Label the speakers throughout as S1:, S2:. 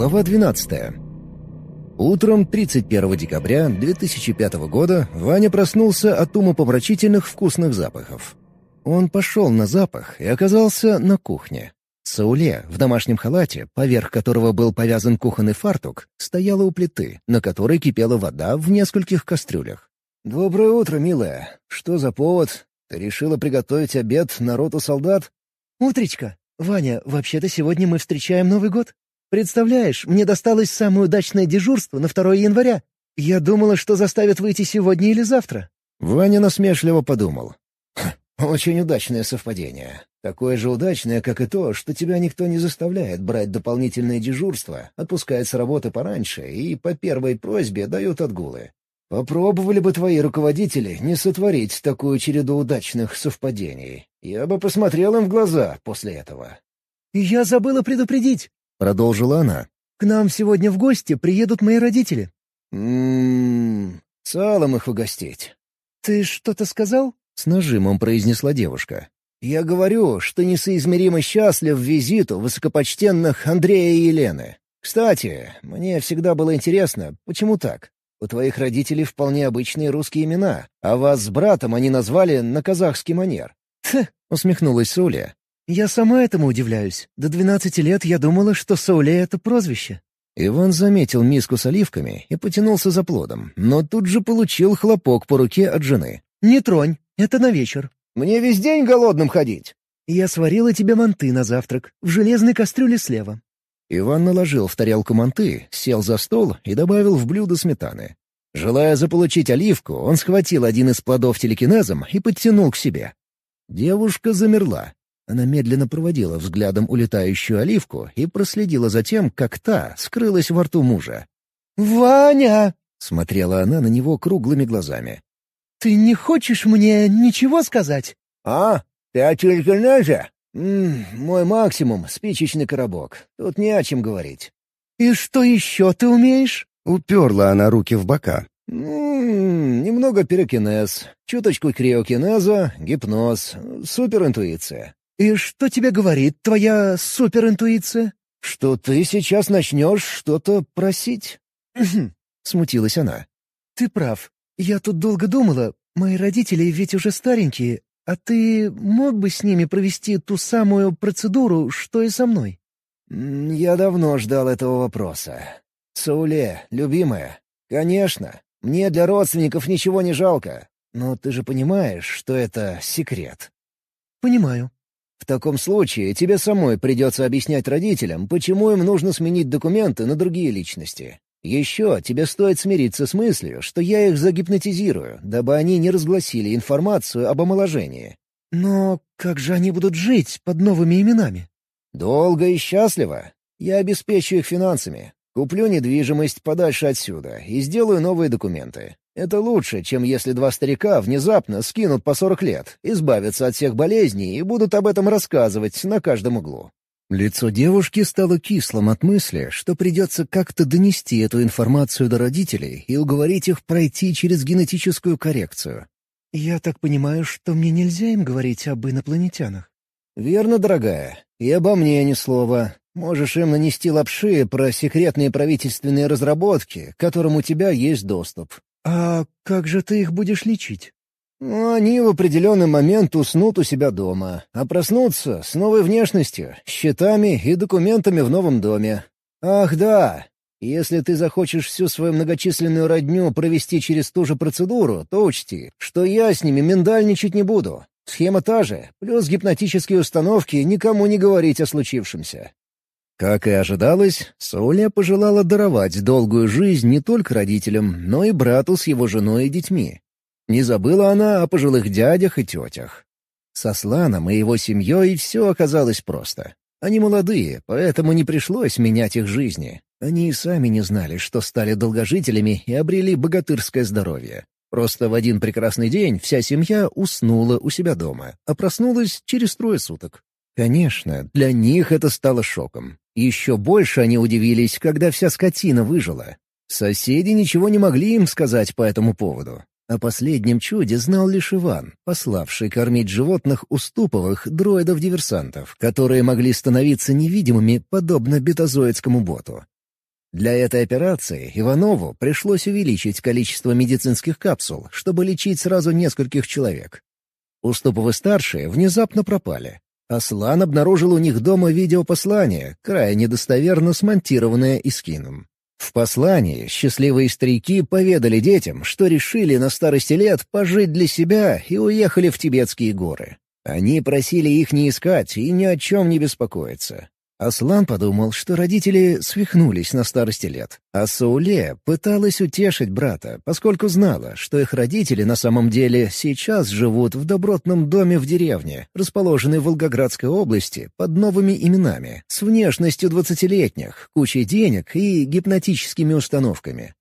S1: Глава 12. Утром 31 декабря 2005 года Ваня проснулся от умопомрачительных вкусных запахов. Он пошел на запах и оказался на кухне. Сауле, в домашнем халате, поверх которого был повязан кухонный фартук, стояла у плиты, на которой кипела вода в нескольких кастрюлях. «Доброе утро, милая. Что за повод? Ты решила приготовить обед на роту солдат?»
S2: «Утречка. Ваня, вообще-то сегодня мы встречаем Новый год. Представляешь, мне досталось самое удачное дежурство на 2 января. Я думала, что заставят выйти сегодня или завтра».
S1: Ваня насмешливо подумал. «Очень удачное совпадение. Такое же удачное, как и то, что тебя никто не заставляет брать дополнительное дежурство, отпускает с работы пораньше и по первой просьбе дают отгулы. Попробовали бы твои руководители не сотворить такую череду удачных совпадений. Я бы посмотрел им в глаза после этого».
S2: «Я забыла предупредить.
S1: Продолжила она.
S2: «К нам сегодня в гости приедут мои родители».
S1: «М-м-м, салом их угостить».
S2: «Ты что-то сказал?»
S1: — с нажимом произнесла девушка. «Я говорю, что несоизмеримо счастлив визиту высокопочтенных Андрея и Елены. Кстати, мне всегда было интересно, почему так? У твоих родителей вполне обычные русские имена, а вас с братом они назвали на казахский манер».
S2: «Тх!»
S1: — усмехнулась Суля.
S2: «Я сама этому удивляюсь. До двенадцати лет я думала, что Сауле — это прозвище».
S1: Иван заметил миску с оливками и потянулся за плодом, но тут же получил хлопок по руке от жены.
S2: «Не тронь, это на вечер».
S1: «Мне весь день голодным ходить».
S2: «Я сварила тебе манты на завтрак, в железной кастрюле слева».
S1: Иван наложил в тарелку манты, сел за стол и добавил в блюдо сметаны. Желая заполучить оливку, он схватил один из плодов телекинезом и подтянул к себе. Девушка замерла. Она медленно проводила взглядом улетающую оливку и проследила за тем, как та скрылась во рту мужа.
S2: «Ваня!»
S1: — смотрела она на него круглыми глазами.
S2: «Ты не хочешь мне ничего сказать?»
S1: «А, ты о телеканале? мой максимум — спичечный коробок. Тут не о чем говорить».
S2: «И что еще ты умеешь?»
S1: — уперла она руки в бока. «М-м, немного перекинез, чуточку криокинеза, гипноз, суперинтуиция.
S2: «И что тебе говорит твоя суперинтуиция?»
S1: «Что ты сейчас начнешь что-то просить?» смутилась она.
S2: «Ты прав. Я тут долго думала. Мои родители ведь уже старенькие, а ты мог бы с ними провести ту самую процедуру, что и со мной?»
S1: «Я давно ждал этого вопроса. Сауле, любимая, конечно, мне для родственников ничего не жалко, но ты же понимаешь, что это секрет».
S2: «Понимаю»,
S1: в таком случае тебе самой придется объяснять родителям, почему им нужно сменить документы на другие личности. Еще тебе стоит смириться с мыслью, что я их загипнотизирую, дабы они не разгласили информацию об омоложении.
S2: Но как же они будут жить под новыми именами?
S1: Долго и счастливо. Я обеспечу их финансами, куплю недвижимость подальше отсюда и сделаю новые документы. Это лучше, чем если два старика внезапно скинут по сорок лет, избавятся от всех болезней и будут об этом рассказывать на каждом углу. Лицо девушки стало кислым от мысли, что придется как-то донести эту информацию до родителей и уговорить их пройти через генетическую коррекцию.
S2: «Я так понимаю, что мне нельзя им говорить об инопланетянах?»
S1: «Верно, дорогая. И обо мне ни слова. Можешь им нанести лапши про секретные правительственные разработки, к которым у тебя есть доступ.
S2: «А как же ты их будешь лечить?»
S1: ну, «Они в определенный момент уснут у себя дома, а проснутся с новой внешностью, счетами и документами в новом доме. Ах да, если ты захочешь всю свою многочисленную родню провести через ту же процедуру, то учти, что я с ними миндальничать не буду. Схема та же, плюс гипнотические установки никому не говорить о случившемся. Как и ожидалось, Соля пожелала даровать долгую жизнь не только родителям, но и брату с его женой и детьми. Не забыла она о пожилых дядях и тетях. Со Сланом и его семьей все оказалось просто. Они молодые, поэтому не пришлось менять их жизни. Они и сами не знали, что стали долгожителями и обрели богатырское здоровье. Просто в один прекрасный день вся семья уснула у себя дома, а проснулась через трое суток. Конечно, для них это стало шоком. Еще больше они удивились, когда вся скотина выжила. Соседи ничего не могли им сказать по этому поводу. О последнем чуде знал лишь Иван, пославший кормить животных уступовых дроидов-диверсантов, которые могли становиться невидимыми, подобно бетазоидскому боту. Для этой операции Иванову пришлось увеличить количество медицинских капсул, чтобы лечить сразу нескольких человек. Уступовы-старшие внезапно пропали. Аслан обнаружил у них дома видеопослание, крайне недостоверно смонтированное Искином. В послании счастливые старики поведали детям, что решили на старости лет пожить для себя и уехали в тибетские горы. Они просили их не искать и ни о чем не беспокоиться. Аслан подумал, что родители свихнулись на старости лет, а Сауле пыталась утешить брата, поскольку знала, что их родители на самом деле сейчас живут в добротном доме в деревне, расположенной в Волгоградской области под новыми именами, с внешностью двадцатилетних, кучей денег и гипнотическими установками.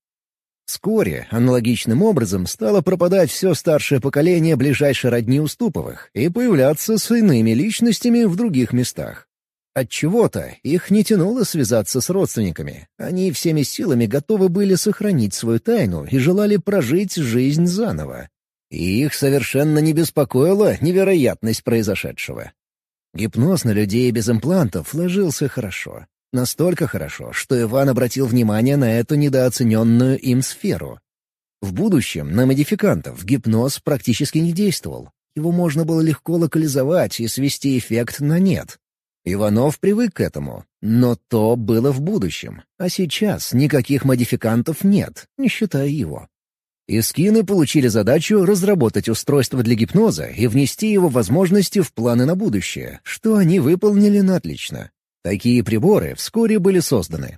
S1: Вскоре аналогичным образом стало пропадать все старшее поколение ближайшей родни Уступовых и появляться с иными личностями в других местах. Отчего-то их не тянуло связаться с родственниками. Они всеми силами готовы были сохранить свою тайну и желали прожить жизнь заново. И их совершенно не беспокоила невероятность произошедшего. Гипноз на людей без имплантов ложился хорошо. Настолько хорошо, что Иван обратил внимание на эту недооцененную им сферу. В будущем на модификантов гипноз практически не действовал. Его можно было легко локализовать и свести эффект на нет. Иванов привык к этому, но то было в будущем, а сейчас никаких модификантов нет, не считая его. Искины получили задачу разработать устройство для гипноза и внести его возможности в планы на будущее, что они выполнили на отлично. Такие приборы вскоре были созданы.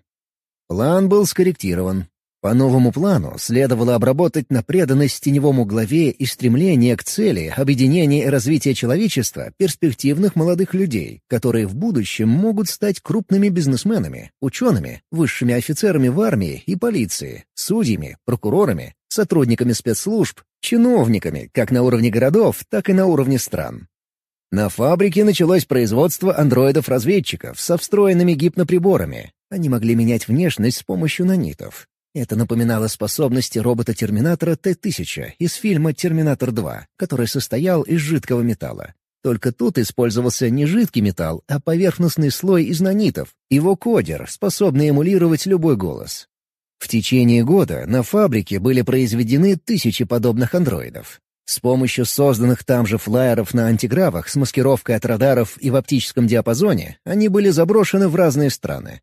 S1: План был скорректирован, по новому плану следовало обработать на преданность теневому главе и стремление к цели объединения и развития человечества перспективных молодых людей, которые в будущем могут стать крупными бизнесменами, учеными, высшими офицерами в армии и полиции, судьями, прокурорами, сотрудниками спецслужб, чиновниками как на уровне городов, так и на уровне стран. На фабрике началось производство андроидов-разведчиков со встроенными гипноприборами. Они могли менять внешность с помощью нанитов. Это напоминало способности робота-терминатора Т-1000 из фильма «Терминатор 2», который состоял из жидкого металла. Только тут использовался не жидкий металл, а поверхностный слой из нанитов, его кодер, способный эмулировать любой голос. В течение года на фабрике были произведены тысячи подобных андроидов. С помощью созданных там же флайеров на антигравах с маскировкой от радаров и в оптическом диапазоне они были заброшены в разные страны.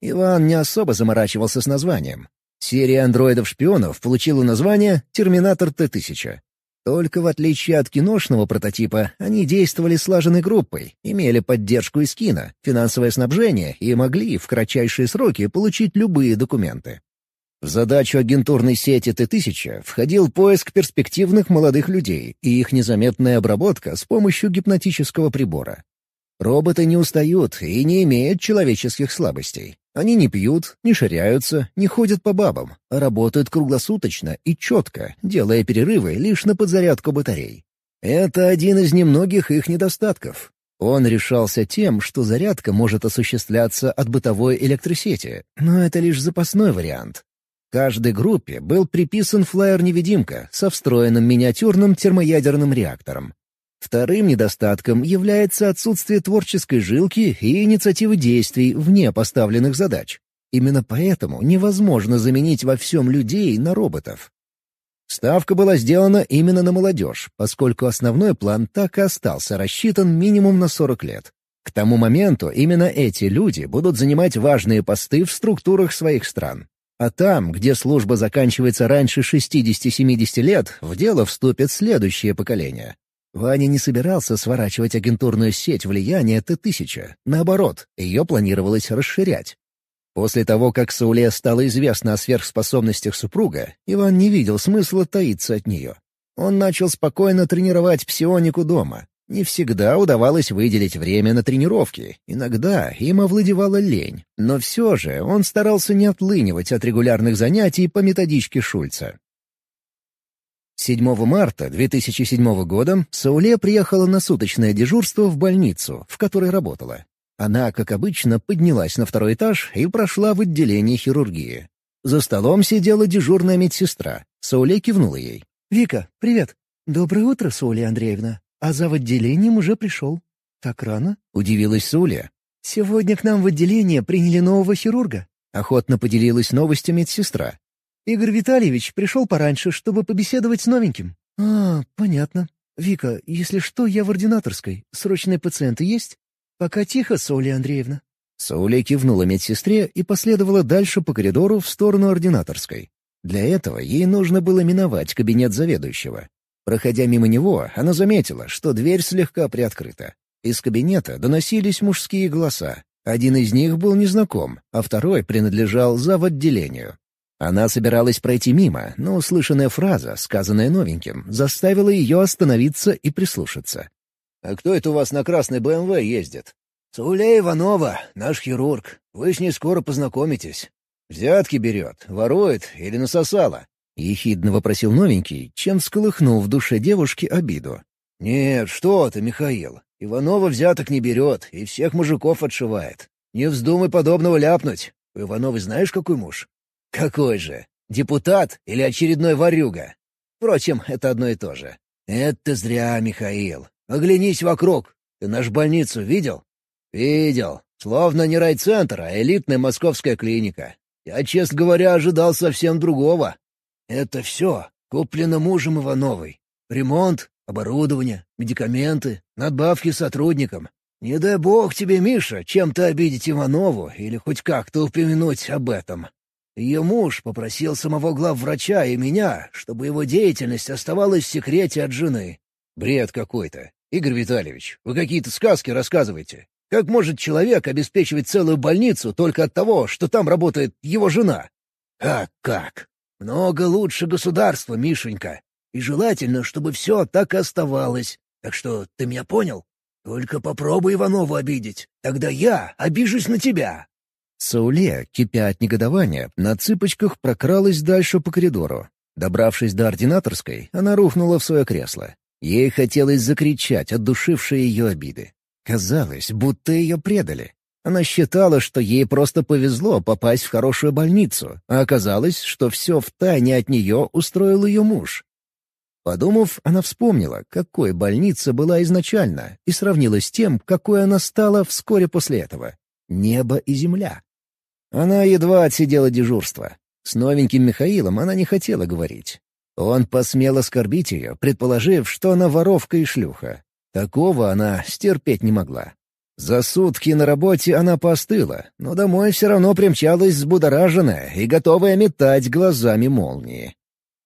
S1: Иван не особо заморачивался с названием. Серия андроидов-шпионов получила название «Терминатор Т-1000». Только в отличие от киношного прототипа, они действовали слаженной группой, имели поддержку из кино, финансовое снабжение и могли в кратчайшие сроки получить любые документы. В задачу агентурной сети Т-1000 входил поиск перспективных молодых людей и их незаметная обработка с помощью гипнотического прибора. Роботы не устают и не имеют человеческих слабостей. Они не пьют, не ширяются, не ходят по бабам, а работают круглосуточно и четко, делая перерывы лишь на подзарядку батарей. Это один из немногих их недостатков. Он решался тем, что зарядка может осуществляться от бытовой электросети, но это лишь запасной вариант. Каждой группе был приписан флайер-невидимка со встроенным миниатюрным термоядерным реактором. Вторым недостатком является отсутствие творческой жилки и инициативы действий вне поставленных задач. Именно поэтому невозможно заменить во всем людей на роботов. Ставка была сделана именно на молодежь, поскольку основной план так и остался рассчитан минимум на 40 лет. К тому моменту именно эти люди будут занимать важные посты в структурах своих стран. А там, где служба заканчивается раньше 60-70 лет, в дело вступит следующее поколение. Ваня не собирался сворачивать агентурную сеть влияния Т-1000. Наоборот, ее планировалось расширять. После того, как Сауле стало известно о сверхспособностях супруга, Иван не видел смысла таиться от нее. Он начал спокойно тренировать псионику дома. Не всегда удавалось выделить время на тренировки, иногда им овладевала лень. Но все же он старался не отлынивать от регулярных занятий по методичке Шульца. 7 марта 2007 года Сауле приехала на суточное дежурство в больницу, в которой работала. Она, как обычно, поднялась на второй этаж и прошла в отделение хирургии. За столом сидела дежурная медсестра. Сауле кивнула ей.
S2: «Вика, привет. Доброе утро, Сауле Андреевна. А за отделением уже пришел. Так рано?»
S1: — удивилась Сауле.
S2: «Сегодня к нам в отделение приняли нового хирурга.
S1: — охотно поделилась новостью медсестра.
S2: «Игорь Витальевич пришел пораньше, чтобы побеседовать с новеньким». «А, понятно. Вика, если что, я в ординаторской. Срочные пациенты есть?» «Пока тихо, Соуля Андреевна».
S1: Соуля кивнула медсестре и последовала дальше по коридору в сторону ординаторской. Для этого ей нужно было миновать кабинет заведующего. Проходя мимо него, она заметила, что дверь слегка приоткрыта. Из кабинета доносились мужские голоса. Один из них был незнаком, а второй принадлежал зав. отделению. Она собиралась пройти мимо, но услышанная фраза, сказанная новеньким, заставила ее остановиться и прислушаться. «А кто это у вас на красной БМВ ездит?» «Сауля Иванова, наш хирург. Вы с ней скоро познакомитесь. Взятки берет, ворует или насосала?» — ехидно вопросил новенький, чем сколыхнул в душе девушки обиду. «Нет, что ты, Михаил. Иванова взяток не берет и всех мужиков отшивает. Не вздумай подобного ляпнуть. У Ивановой знаешь, какой муж? Какой же? Депутат или очередной ворюга? Впрочем, это одно и то же. Это зря, Михаил. Оглянись вокруг. Ты нашу больницу видел? Видел. Словно не райцентр, а элитная московская клиника. Я, честно говоря, ожидал совсем другого. Это все куплено мужем Ивановой. Ремонт, Оборудование, медикаменты, надбавки сотрудникам. Не дай бог тебе, Миша, чем-то обидеть Иванову или хоть как-то упомянуть об этом. Ее муж попросил самого главврача и меня, чтобы его деятельность оставалась в секрете от жены. Бред какой-то. Игорь Витальевич, вы какие-то сказки рассказываете. Как может человек обеспечивать целую больницу только от того, что там работает его жена? Как как? Много лучше государства, Мишенька. И желательно, чтобы все так и оставалось. Так что ты меня понял? Только попробуй Иванову обидеть. Тогда я обижусь на тебя». Сауле, кипя от негодования, на цыпочках прокралась дальше по коридору. Добравшись до ординаторской, она рухнула в свое кресло. Ей хотелось закричать от душившей ее обиды. Казалось, будто ее предали. Она считала, что ей просто повезло попасть в хорошую больницу, а оказалось, что все втайне от нее устроил ее муж. Подумав, она вспомнила, какой больница была изначально, и сравнила с тем, какой она стала вскоре после этого. Небо и земля. Она едва отсидела дежурство. С новеньким Михаилом она не хотела говорить. Он посмел оскорбить ее, предположив, что она воровка и шлюха. Такого она стерпеть не могла. За сутки на работе она постыла, но домой все равно примчалась взбудораженная и готовая метать глазами молнии.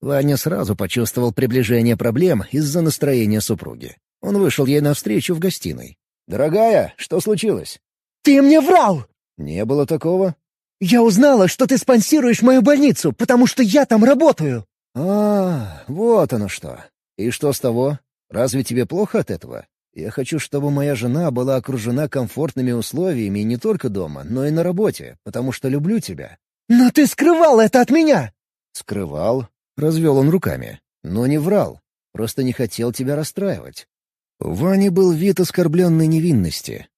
S1: Ваня сразу почувствовал приближение проблем из-за настроения супруги. Он вышел ей навстречу в гостиной. «Дорогая, что случилось?»
S2: «Ты мне врал!»
S1: «Не было такого».
S2: «Я узнала, что ты спонсируешь мою больницу, потому что я там работаю!»
S1: «А, вот оно что. И что с того? Разве тебе плохо от этого? Я хочу, чтобы моя жена была окружена комфортными условиями не только дома, но и на работе, потому что люблю тебя».
S2: «Но ты скрывал это от меня!»
S1: «Скрывал? — развел он руками. «Но не врал. Просто не хотел тебя расстраивать». У Вани был вид оскорбленной невинности.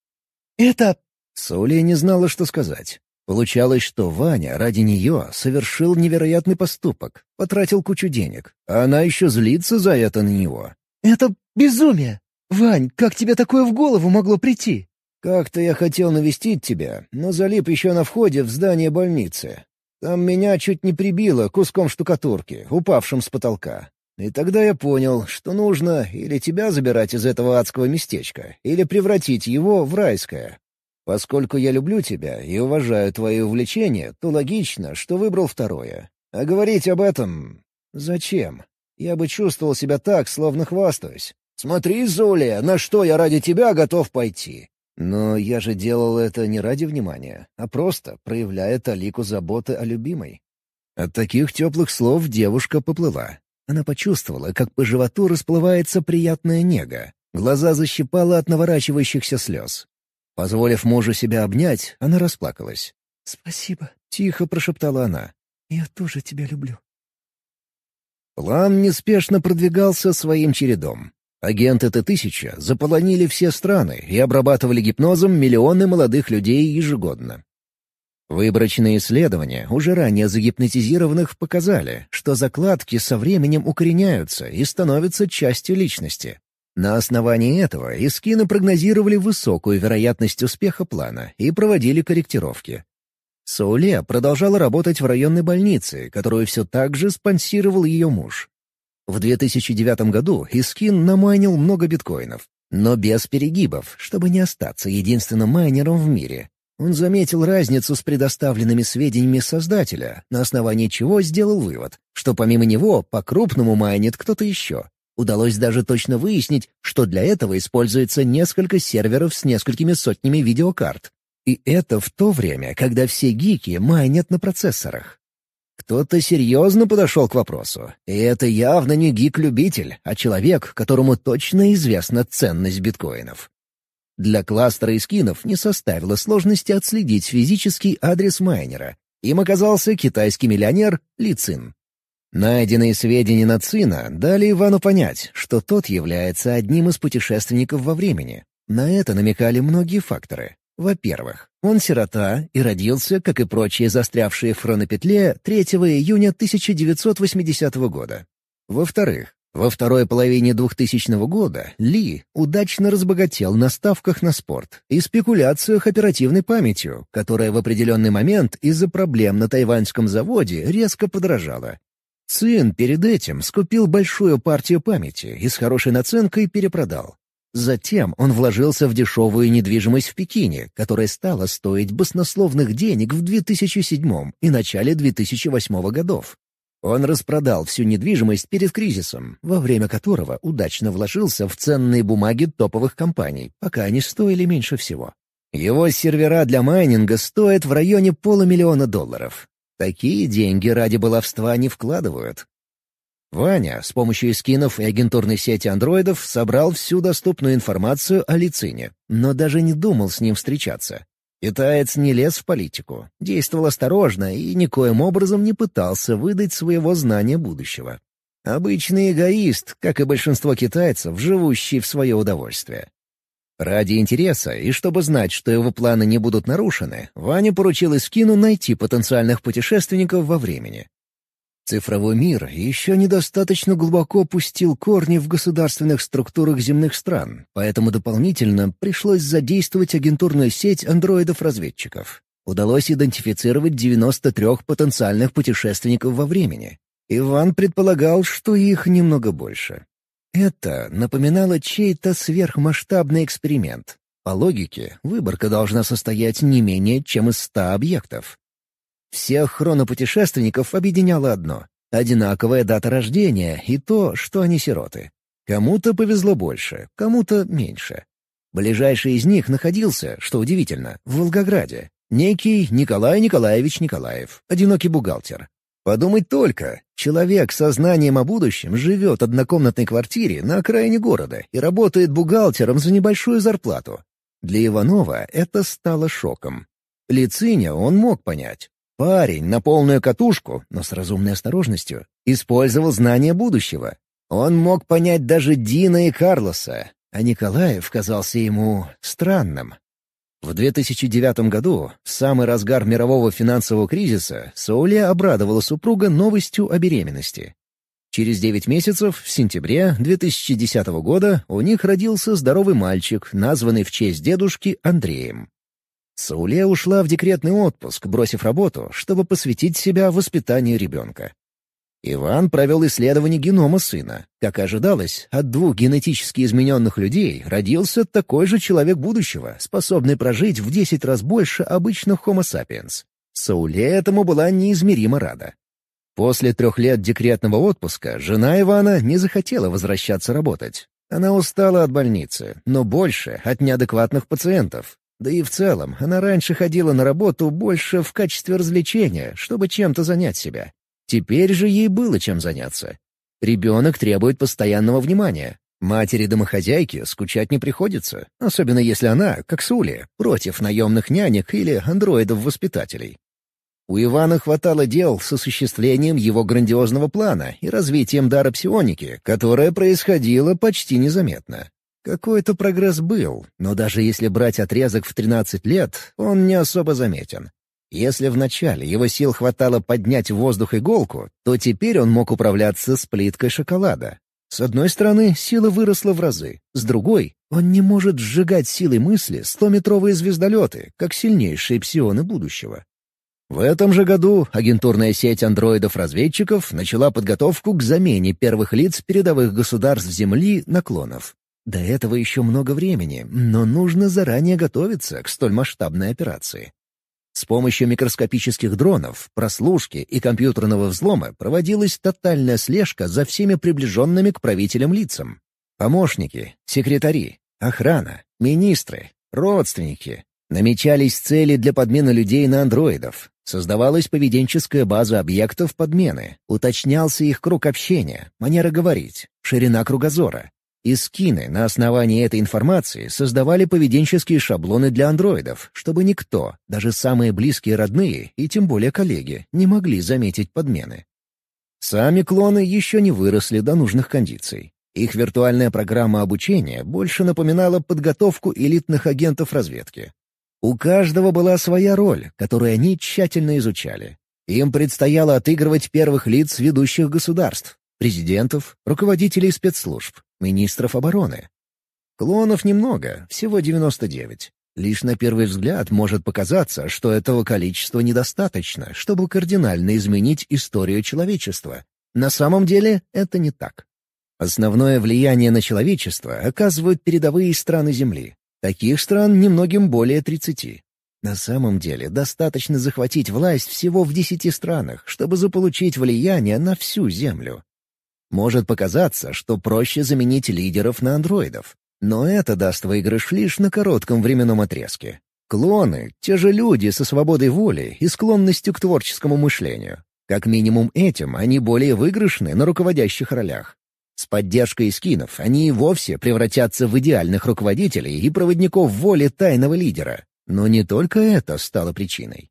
S2: «Это...»
S1: Соля не знала, что сказать. Получалось, что Ваня ради нее совершил невероятный поступок, потратил кучу денег, а она еще злится за это на него.
S2: «Это безумие! Вань, как тебе такое в голову могло прийти?»
S1: «Как-то я хотел навестить тебя, но залип еще на входе в здание больницы. Там меня чуть не прибило куском штукатурки, упавшим с потолка. И тогда я понял, что нужно или тебя забирать из этого адского местечка, или превратить его в райское. Поскольку я люблю тебя и уважаю твои увлечения, то логично, что выбрал второе. А говорить об этом... Зачем? Я бы чувствовал себя так, словно хвастаюсь. Смотри, Зулия, на что я ради тебя готов пойти. Но я же делал это не ради внимания, а просто проявляя талику заботы о любимой. От таких теплых слов девушка поплыла. Она почувствовала, как по животу расплывается приятная нега. Глаза защипала от наворачивающихся слез. Позволив мужу себя обнять, она расплакалась.
S2: «Спасибо», —
S1: тихо прошептала она.
S2: «Я тоже тебя люблю».
S1: План неспешно продвигался своим чередом. Агенты Т-1000 заполонили все страны и обрабатывали гипнозом миллионы молодых людей ежегодно. Выборочные исследования уже ранее загипнотизированных показали, что закладки со временем укореняются и становятся частью личности. На основании этого эскины прогнозировали высокую вероятность успеха плана и проводили корректировки. Сауле продолжала работать в районной больнице, которую все так же спонсировал ее муж. В 2009 году Искин намайнил много биткоинов, но без перегибов, чтобы не остаться единственным майнером в мире. Он заметил разницу с предоставленными сведениями создателя, на основании чего сделал вывод, что помимо него по-крупному майнит кто-то еще. Удалось даже точно выяснить, что для этого используется несколько серверов с несколькими сотнями видеокарт. И это в то время, когда все гики майнят на процессорах. Кто-то серьезно подошел к вопросу, и это явно не гик-любитель, а человек, которому точно известна ценность биткоинов. Для кластера и скинов не составило сложности отследить физический адрес майнера. Им оказался китайский миллионер Ли Цин. Найденные сведения на Цина дали Ивану понять, что тот является одним из путешественников во времени. На это намекали многие факторы. Во-первых, он сирота и родился, как и прочие застрявшие в хронопетле, 3 июня 1980 года. Во-вторых, во второй половине 2000 года Ли удачно разбогател на ставках на спорт и спекуляциях оперативной памятью, которая в определенный момент из-за проблем на тайваньском заводе резко подорожала. Цин перед этим скупил большую партию памяти и с хорошей наценкой перепродал. Затем он вложился в дешевую недвижимость в Пекине, которая стала стоить баснословных денег в 2007 и начале 2008 годов. Он распродал всю недвижимость перед кризисом, во время которого удачно вложился в ценные бумаги топовых компаний, пока они стоили меньше всего. Его сервера для майнинга стоят в районе полумиллиона долларов. Такие деньги ради баловства не вкладывают. Ваня с помощью скинов и агентурной сети андроидов собрал всю доступную информацию о Лицине, но даже не думал с ним встречаться. Китаец не лез в политику, действовал осторожно и никоим образом не пытался выдать своего знания будущего. Обычный эгоист, как и большинство китайцев, живущий в свое удовольствие. Ради интереса и чтобы знать, что его планы не будут нарушены, Ваня поручил Искину найти потенциальных путешественников во времени. Цифровой мир еще недостаточно глубоко пустил корни в государственных структурах земных стран, поэтому дополнительно пришлось задействовать агентурную сеть андроидов-разведчиков. Удалось идентифицировать 93 потенциальных путешественников во времени. Иван предполагал, что их немного больше. Это напоминало чей-то сверхмасштабный эксперимент. По логике, выборка должна состоять не менее чем из 100 объектов. Всех хронопутешественников объединяло одно — одинаковая дата рождения и то, что они сироты. Кому-то повезло больше, кому-то меньше. Ближайший из них находился, что удивительно, в Волгограде. Некий Николай Николаевич Николаев, одинокий бухгалтер. Подумать только, человек со знанием о будущем живет в однокомнатной квартире на окраине города и работает бухгалтером за небольшую зарплату. Для Иванова это стало шоком. Лициня он мог понять. Парень на полную катушку, но с разумной осторожностью, использовал знания будущего. Он мог понять даже Дина и Карлоса, а Николаев казался ему странным. В 2009 году, в самый разгар мирового финансового кризиса, Сауле обрадовала супруга новостью о беременности. Через 9 месяцев, в сентябре 2010 года, у них родился здоровый мальчик, названный в честь дедушки Андреем. Сауле ушла в декретный отпуск, бросив работу, чтобы посвятить себя воспитанию ребенка. Иван провел исследование генома сына. Как и ожидалось, от двух генетически измененных людей родился такой же человек будущего, способный прожить в 10 раз больше обычных Homo sapiens. Сауле этому была неизмеримо рада. После трех лет декретного отпуска жена Ивана не захотела возвращаться работать. Она устала от больницы, но больше от неадекватных пациентов, да и в целом, она раньше ходила на работу больше в качестве развлечения, чтобы чем-то занять себя. Теперь же ей было чем заняться. Ребенок требует постоянного внимания. Матери-домохозяйки скучать не приходится, особенно если она, как Сули, против наемных нянек или андроидов-воспитателей. У Ивана хватало дел с осуществлением его грандиозного плана и развитием дара псионики, которое происходило почти незаметно. Какой-то прогресс был, но даже если брать отрезок в 13 лет, он не особо заметен. Если вначале его сил хватало поднять в воздух иголку, то теперь он мог управляться с плиткой шоколада. С одной стороны, сила выросла в разы, с другой — он не может сжигать силой мысли стометровые звездолеты, как сильнейшие псионы будущего. В этом же году агентурная сеть андроидов-разведчиков начала подготовку к замене первых лиц передовых государств Земли на клонов. До этого еще много времени, но нужно заранее готовиться к столь масштабной операции. С помощью микроскопических дронов, прослушки и компьютерного взлома проводилась тотальная слежка за всеми приближенными к правителям лицам. Помощники, секретари, охрана, министры, родственники, Намечались цели для подмены людей на андроидов. Создавалась поведенческая база объектов подмены. Уточнялся их круг общения, манера говорить, ширина кругозора. И скины на основании этой информации создавали поведенческие шаблоны для андроидов, чтобы никто, даже самые близкие родные и тем более коллеги, не могли заметить подмены. Сами клоны еще не выросли до нужных кондиций. Их виртуальная программа обучения больше напоминала подготовку элитных агентов разведки. У каждого была своя роль, которую они тщательно изучали. Им предстояло отыгрывать первых лиц ведущих государств, президентов, руководителей спецслужб, министров обороны. Клонов немного, всего 99. Лишь на первый взгляд может показаться, что этого количества недостаточно, чтобы кардинально изменить историю человечества. На самом деле это не так. Основное влияние на человечество оказывают передовые страны Земли. Таких стран немногим более 30. На самом деле, достаточно захватить власть всего в 10 странах, чтобы заполучить влияние на всю Землю. Может показаться, что проще заменить лидеров на андроидов, но это даст выигрыш лишь на коротком временном отрезке. Клоны — те же люди со свободой воли и склонностью к творческому мышлению. Как минимум этим они более выигрышны на руководящих ролях. С поддержкой скинов они и вовсе превратятся в идеальных руководителей и проводников воли тайного лидера. Но не только это стало причиной.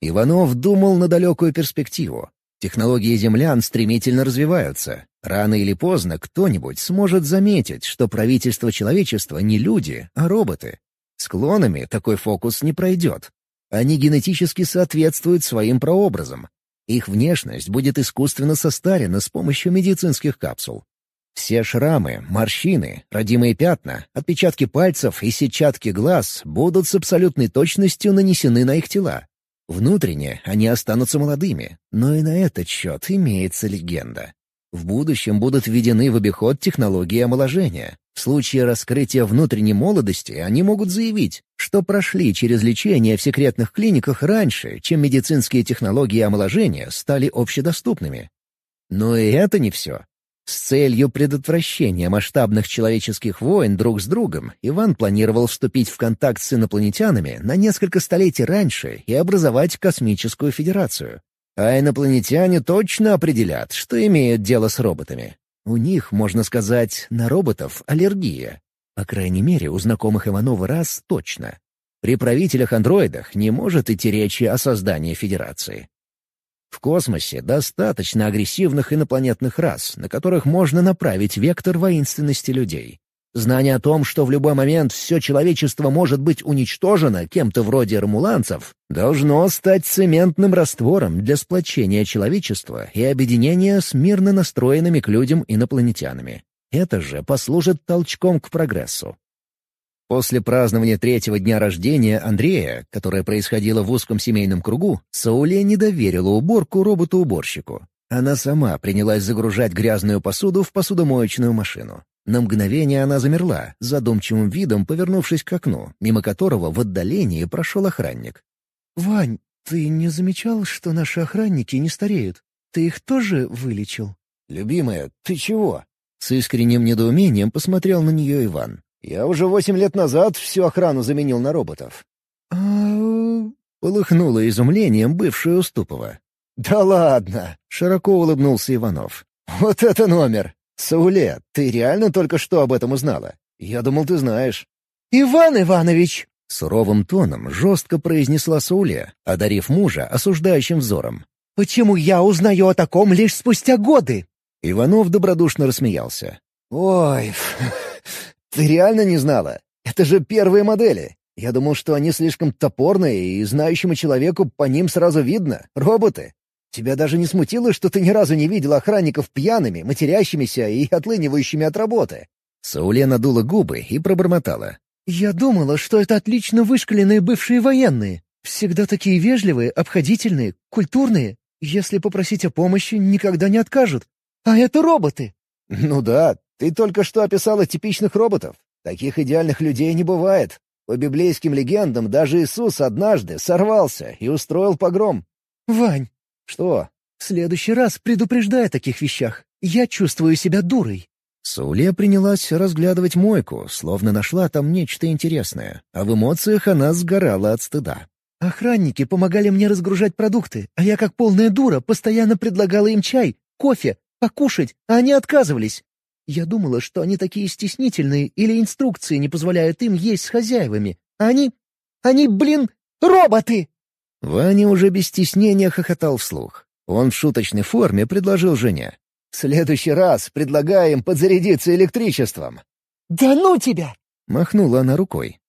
S1: Иванов думал на далекую перспективу. Технологии землян стремительно развиваются. Рано или поздно кто-нибудь сможет заметить, что правительство человечества не люди, а роботы. С клонами такой фокус не пройдет. Они генетически соответствуют своим прообразам. Их внешность будет искусственно состарена с помощью медицинских капсул. Все шрамы, морщины, родимые пятна, отпечатки пальцев и сетчатки глаз будут с абсолютной точностью нанесены на их тела. Внутренне они останутся молодыми, но и на этот счет имеется легенда. В будущем будут введены в обиход технологии омоложения. В случае раскрытия внутренней молодости они могут заявить, что прошли через лечение в секретных клиниках раньше, чем медицинские технологии омоложения стали общедоступными. Но и это не все. С целью предотвращения масштабных человеческих войн друг с другом Иван планировал вступить в контакт с инопланетянами на несколько столетий раньше и образовать космическую федерацию. А инопланетяне точно определят, что имеют дело с роботами. У них, можно сказать, на роботов аллергия. По крайней мере, у знакомых Иванова раз точно. При правителях-андроидах не может идти речи о создании Федерации. В космосе достаточно агрессивных инопланетных рас, на которых можно направить вектор воинственности людей. Знание о том, что в любой момент все человечество может быть уничтожено кем-то вроде ромуланцев, должно стать цементным раствором для сплочения человечества и объединения с мирно настроенными к людям инопланетянами. Это же послужит толчком к прогрессу. После празднования третьего дня рождения Андрея, которое происходило в узком семейном кругу, Сауле не доверила уборку роботу-уборщику. Она сама принялась загружать грязную посуду в посудомоечную машину. На мгновение она замерла, задумчивым видом повернувшись к окну, мимо которого в отдалении прошел охранник.
S2: «Вань, ты не замечал, что наши охранники не стареют? Ты их тоже вылечил?»
S1: «Любимая, ты чего?» С искренним недоумением посмотрел на нее Иван. Я уже восемь лет назад всю охрану заменил на роботов.
S2: А,
S1: Полыхнуло изумлением бывшая Уступова. «Да ладно!» — широко улыбнулся Иванов. «Вот это номер! Сауле, ты реально только что об этом узнала? Я думал, ты знаешь».
S2: «Иван Иванович!»
S1: — суровым тоном жестко произнесла Сауле, одарив мужа осуждающим взором.
S2: «Почему я узнаю о таком лишь спустя годы?»
S1: Иванов добродушно рассмеялся. «Ой, «Ты реально не знала? Это же первые модели. Я думал, что они слишком топорные, и знающему человеку по ним сразу видно. Роботы. Тебя даже не смутило, что ты ни разу не видел охранников пьяными, матерящимися и отлынивающими от работы?» Сауле надула губы и пробормотала.
S2: «Я думала, что это отлично вышкаленные бывшие военные. Всегда такие вежливые, обходительные, культурные. Если попросить о помощи, никогда не откажут. А это роботы!»
S1: «Ну да, ты только что описала типичных роботов. Таких идеальных людей не бывает. По библейским легендам даже Иисус однажды сорвался и устроил погром.
S2: «Вань!»
S1: «Что?»
S2: «В следующий раз предупреждай о таких вещах. Я чувствую себя дурой».
S1: Сауле принялась разглядывать мойку, словно нашла там нечто интересное, а в эмоциях она сгорала от стыда.
S2: «Охранники помогали мне разгружать продукты, а я, как полная дура, постоянно предлагала им чай, кофе, покушать, а они отказывались. Я думала, что они такие стеснительные или инструкции не позволяют им есть с хозяевами. Они... они, блин, роботы!»
S1: Ваня уже без стеснения хохотал вслух. Он в шуточной форме предложил жене. «В следующий раз предлагаем подзарядиться электричеством».
S2: «Да ну тебя!»
S1: — махнула она рукой.